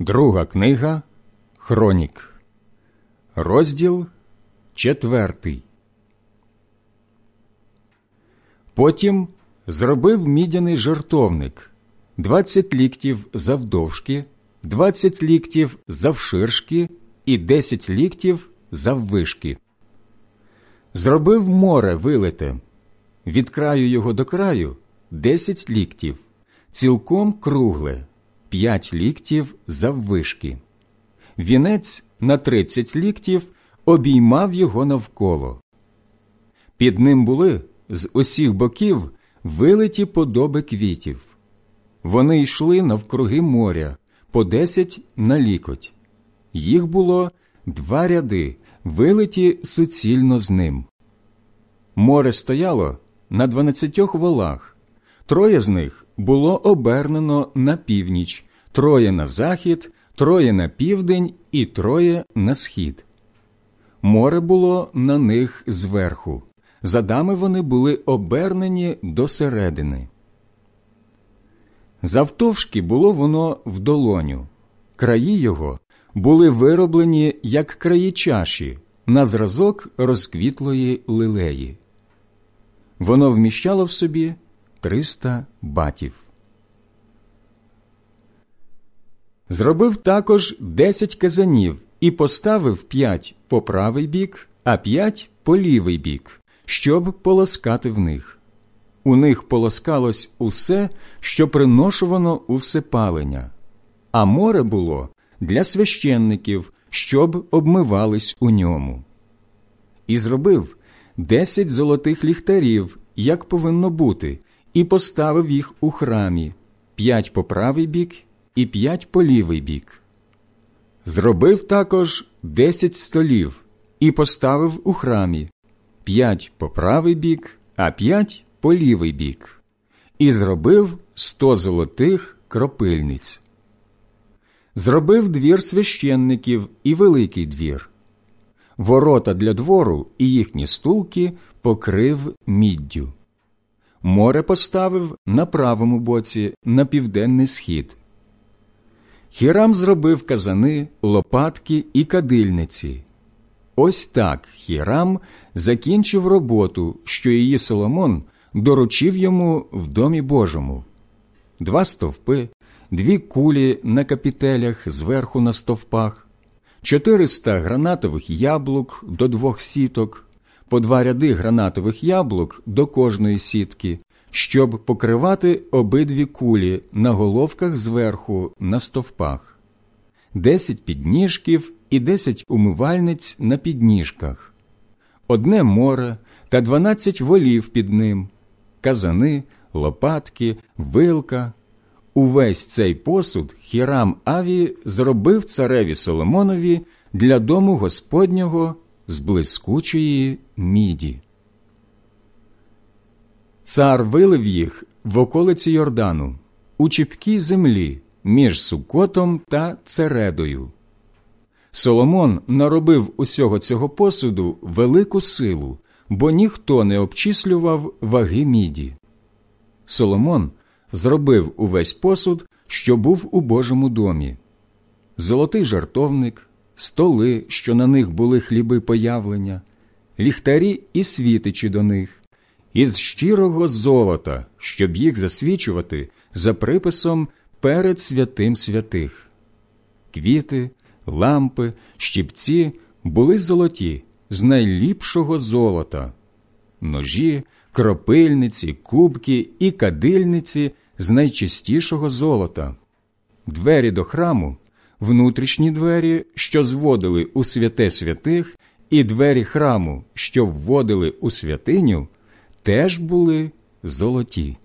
Друга книга Хронік, розділ четвертий. Потім зробив мідяний жартовник. Двадцять ліктів завдовжки, двадцять ліктів завширшки і десять ліктів заввишки. Зробив море вилите, від краю його до краю десять ліктів, цілком кругле п'ять ліктів заввишки. Вінець на тридцять ліктів обіймав його навколо. Під ним були з усіх боків вилиті подоби квітів. Вони йшли навкруги моря по десять на лікоть. Їх було два ряди, вилиті суцільно з ним. Море стояло на дванадцятьох волах, троє з них було обернено на північ, троє на захід, троє на південь і троє на схід. Море було на них зверху. Задами вони були обернені до середини. Завтовшки було воно в долоню. Краї його були вироблені як краї чаші на зразок розквітлої лилеї. Воно вміщало в собі триста батів. Зробив також десять казанів і поставив п'ять по правий бік, а п'ять по лівий бік, щоб полоскати в них. У них полоскалось усе, що приношувано у всепалення, а море було для священників, щоб обмивались у ньому. І зробив десять золотих ліхтарів, як повинно бути, і поставив їх у храмі п'ять по правий бік і п'ять по лівий бік. Зробив також десять столів і поставив у храмі п'ять по правий бік, а п'ять по лівий бік, і зробив сто золотих кропильниць. Зробив двір священників і великий двір. Ворота для двору і їхні стулки покрив міддю. Море поставив на правому боці на південний схід. Хірам зробив казани, лопатки і кадильниці. Ось так Хірам закінчив роботу, що її Соломон доручив йому в домі Божому. Два стовпи, дві кулі на капітелях зверху на стовпах, чотириста гранатових яблук до двох сіток, по два ряди гранатових яблук до кожної сітки, щоб покривати обидві кулі на головках зверху на стовпах, десять підніжків і десять умивальниць на підніжках, одне море та дванадцять волів під ним, казани, лопатки, вилка. Увесь цей посуд Хірам Аві зробив цареві Соломонові для дому Господнього з блискучої міді. Цар вилив їх в околиці Йордану, у чіпкій землі між Сукотом та Цередою. Соломон наробив усього цього посуду велику силу, бо ніхто не обчислював ваги міді. Соломон зробив увесь посуд, що був у Божому домі, золотий жартовник, столи, що на них були хліби появлення, ліхтарі і світичі до них, із щирого золота, щоб їх засвічувати за приписом перед святим святих. Квіти, лампи, щіпці були золоті з найліпшого золота, ножі, кропильниці, кубки і кадильниці з найчистішого золота, двері до храму, внутрішні двері, що зводили у святе святих, і двері храму, що вводили у святиню, теж були золоті.